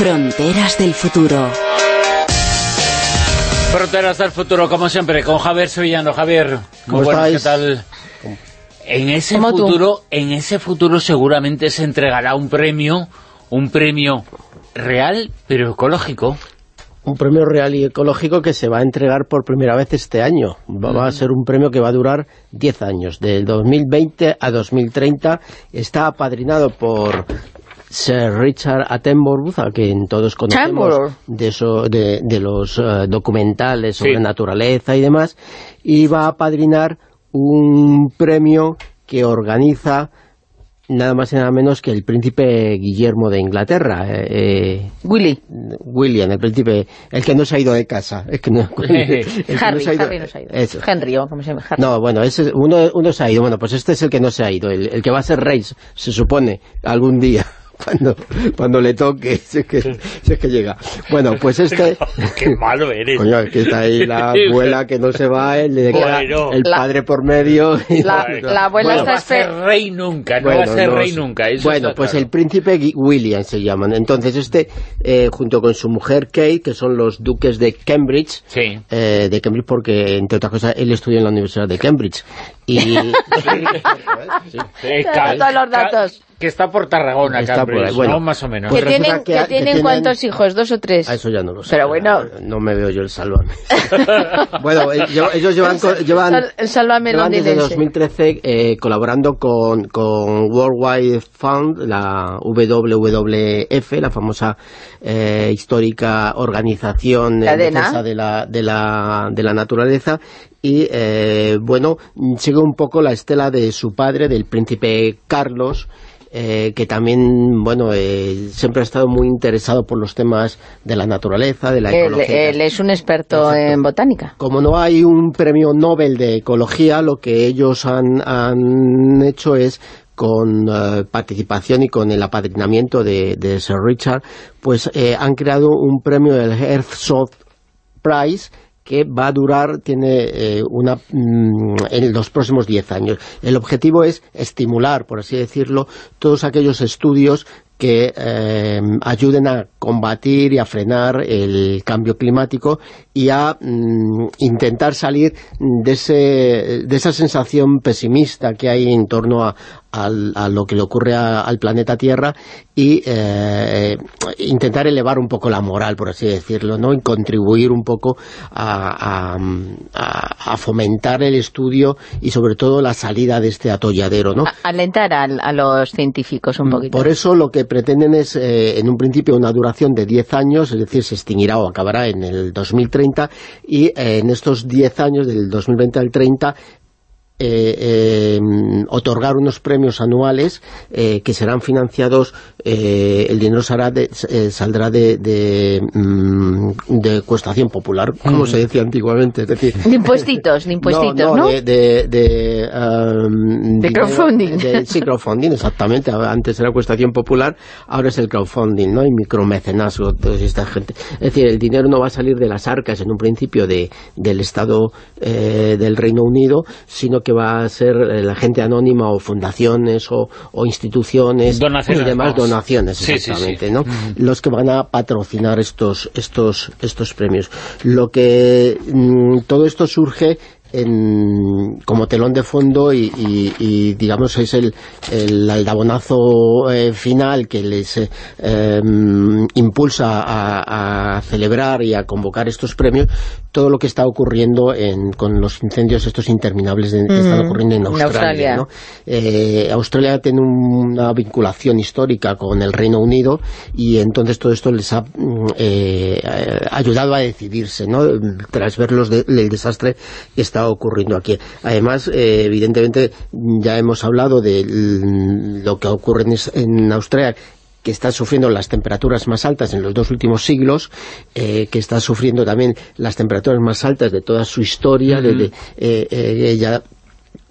Fronteras del futuro. Fronteras del futuro, como siempre, con Javier Sevillano. Javier, ¿Cómo ¿qué estáis? tal? En ese tú. futuro, en ese futuro seguramente se entregará un premio, un premio real, pero ecológico. Un premio real y ecológico que se va a entregar por primera vez este año. Va, va a ser un premio que va a durar 10 años, del 2020 a 2030. Está apadrinado por Sir Richard Attenborough, a quien todos conocemos de, eso, de, de los eh, documentales sobre Sí. naturaleza y demás, y va a apadrinar un premio que organiza nada más y nada menos que el príncipe Guillermo de Inglaterra, eh, eh, Willy. William, el príncipe, el que no se ha ido de casa. El que no, el que no Harry, se ha ido- Harry no se ha ido. Eso. Henry, o como se llama. Harry. No, bueno, ese, uno, uno se ha ido. Bueno, pues este es el que no se ha ido, el, el que va a ser rey, se supone, algún día. Cuando, cuando le toque, si es, que, si es que llega. Bueno, pues este... Qué malo eres. Coño, que está ahí la abuela que no se va, el, de queda Bueno. el La- padre por medio. y- La- la abuela no está va a ser rey nunca, no Bueno, va a ser no rey nunca. eso bueno, pues claro. el príncipe William se llaman. Entonces este, eh, junto con su mujer Kate, que son los duques de Cambridge, Sí. eh, de Cambridge porque, entre otras cosas, él estudió en la Universidad de Cambridge. Y... Eh, Todos los datos. Que está por Tarragona, Está por Cambridge, ahí, bueno. ¿no? Más o menos. Pues ¿Que resulta tienen, que- que que tienen tienen- cuántos hijos? ¿Dos o tres? A eso ya no lo sé. Pero bueno. No me veo yo el sálvame. bueno, eh, ellos llevan... llevan el sálvame Llevan desde londinense. 2013 eh, colaborando con, con World Wide Fund, la WWF, la famosa eh, histórica organización en defensa de la, de, la, de la naturaleza y eh, bueno, sigue un poco la estela de su padre, del príncipe Carlos, eh, que también, bueno, eh, siempre ha estado muy interesado por los temas de la naturaleza, de la Él, ecología. él es un experto Exacto. en botánica. Como no hay un premio Nobel de ecología, lo que ellos han, han hecho es con eh, participación y con el apadrinamiento de, de Sir Richard, pues han creado un premio, el Earthshot Prize, que va a durar, tiene eh, una mm, en los próximos 10 años. El objetivo es estimular, por así decirlo, todos aquellos estudios que eh, ayuden a combatir y a frenar el cambio climático y a mm, intentar salir de, ese, de esa sensación pesimista que hay en torno a, lo que le ocurre a- al planeta Tierra y eh, intentar elevar un poco la moral, por así decirlo, ¿no? y contribuir un poco a, a- fomentar el estudio y sobre todo la salida de este atolladero, ¿no? Alentar al- a, los científicos un poquito. Por eso lo que pretenden es, eh, en un principio, una duración de 10 años, es decir, se extinguirá o acabará en el 2030, y eh, en estos 10 años, del 2020 al 30, eh, eh, otorgar unos premios anuales eh, que serán financiados, eh, el dinero de- eh, saldrá de, de, mm, de cuestación popular, como se decía antiguamente, es decir, De impuestitos, de impuestitos, ¿no? no, de, um, dinero- crowdfunding. de- sí, crowdfunding, exactamente. Antes era cuestación popular, ahora es el crowdfunding, ¿no? Y micromecenazgo, toda esta gente. Es decir, el dinero no va a salir de las arcas en un principio de, del Estado eh, del Reino Unido, sino que va a ser eh, la gente anónima o fundaciones o, o instituciones Donaciones, y demás vamos. donaciones, Sí, sí, sí. exactamente, ¿no? Los que van a patrocinar estos estos estos premios. Lo que mm, todo esto surge en, como telón de fondo y, y- y, digamos es el, el aldabonazo eh, final que les eh, em, impulsa a, a celebrar y a convocar estos premios todo lo que está ocurriendo en, con los incendios estos interminables de- que están ocurriendo en Australia, Australia. ¿no? Eh, Australia tiene un- una vinculación histórica con el Reino Unido y entonces todo esto les ha mm, eh, ayudado a decidirse, ¿no? Tras ver los de- el desastre que está ocurriendo aquí. Además, eh, evidentemente, ya hemos hablado de lo que ocurre en, es- en Australia que está sufriendo las temperaturas más altas en los dos últimos siglos, eh, que está sufriendo también las temperaturas más altas de toda su historia, de, de- eh, eh, ya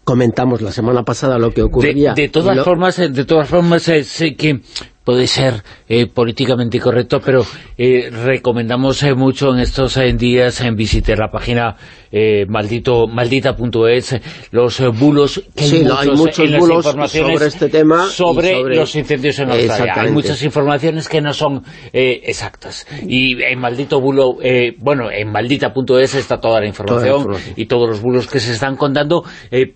comentamos la semana pasada lo que ocurría. De, de todas lo- formas, de todas formas, sé que puede ser eh, políticamente correcto, pero eh, recomendamos eh, mucho en estos días en visitar la página maldito maldita.es los bulos que sí, hay, muchos, hay bulos sobre este tema sobre, los incendios en Australia. Hay muchas informaciones que no son exactas. Y en maldito bulo, bueno, en maldita.es está toda la, información y todos los bulos que se están contando,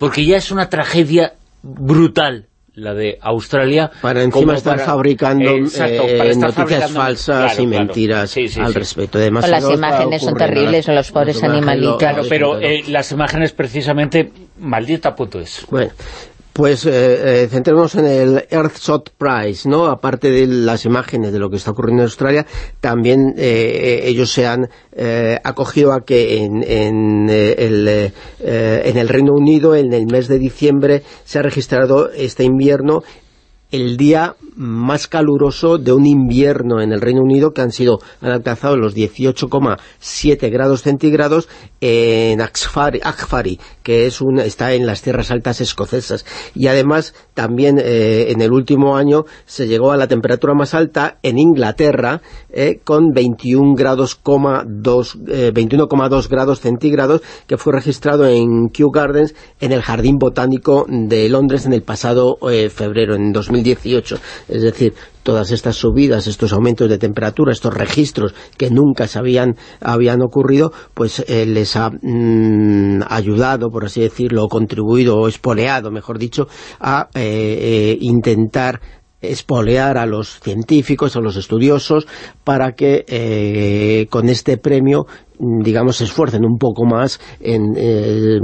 porque ya es una tragedia brutal la de Australia. Para encima estar fabricando eh, noticias falsas y mentiras al respecto. Además, las imágenes son terribles, los pobres animalitos. Claro, pero eh, las imágenes precisamente maldita punto es. Bueno, pues eh, eh, centrémonos en el Earthshot Prize, ¿no? Aparte de las imágenes de lo que está ocurriendo en Australia, también eh, ellos se han eh, acogido a que en, en, el, en el Reino Unido, en el mes de diciembre, se ha registrado este invierno el día más caluroso de un invierno en el Reino Unido, que han sido han alcanzado los 18,7 grados centígrados en Akfari, que es un, está en las tierras altas escocesas. Y además, también eh, en el último año se llegó a la temperatura más alta en Inglaterra, eh, con 21 grados, 21,2 eh, grados centígrados, que fue registrado en Kew Gardens, en el Jardín Botánico de Londres en el pasado febrero, en 2018. Es decir, todas estas subidas, estos aumentos de temperatura, estos registros que nunca se habían, habían ocurrido, pues eh, les ha mm, ayudado, por así decirlo, contribuido, o espoleado, mejor dicho, a eh, eh, intentar espolear a los científicos, a los estudiosos, para que con este premio digamos, se esfuercen un poco más en eh,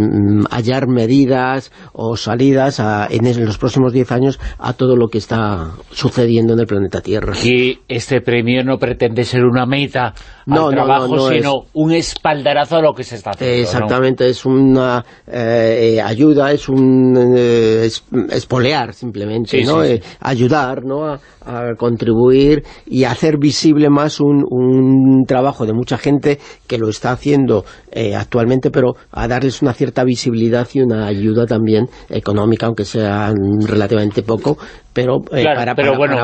hallar medidas o salidas en, los próximos 10 años a todo lo que está sucediendo en el planeta Tierra. Y este premio no pretende ser una meta no, al trabajo, sino un espaldarazo a lo que se está haciendo. Exactamente, es una eh, ayuda, es un eh, espolear simplemente, ¿no? ayudar, ¿no? A, a, contribuir y hacer visible más un, un trabajo de mucha gente que lo está haciendo eh, actualmente, pero a darles una cierta visibilidad y una ayuda también económica, aunque sea relativamente poco, pero, eh, para,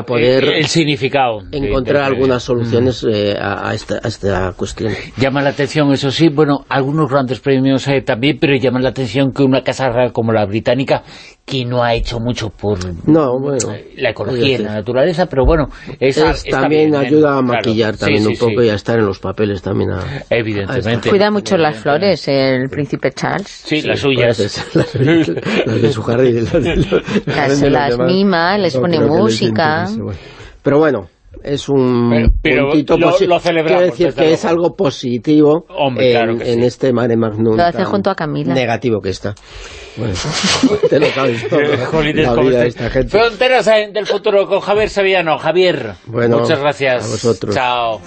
poder el, significado encontrar algunas soluciones mm. eh, a, esta, cuestión. Llama la atención, eso sí, bueno, algunos grandes premios también, pero llama la atención que una casa real como la británica, que no ha hecho mucho por la ecología y la naturaleza, pero bueno, esa, también ayuda a maquillar también un poco y a estar en los papeles también. Evidentemente. Cuida mucho las flores el príncipe Charles. Sí, las suyas. Las, de su jardín. Las, las les pone música. Pero bueno, es un pero, puntito lo, lo Quiero decir que es algo positivo en, este mare magnum. Lo hace junto a Camila. Negativo que está. Bueno, te lo todo. la vida de esta gente. Fronteras del futuro con Javier Sevillano. Javier, muchas gracias. A vosotros. Chao.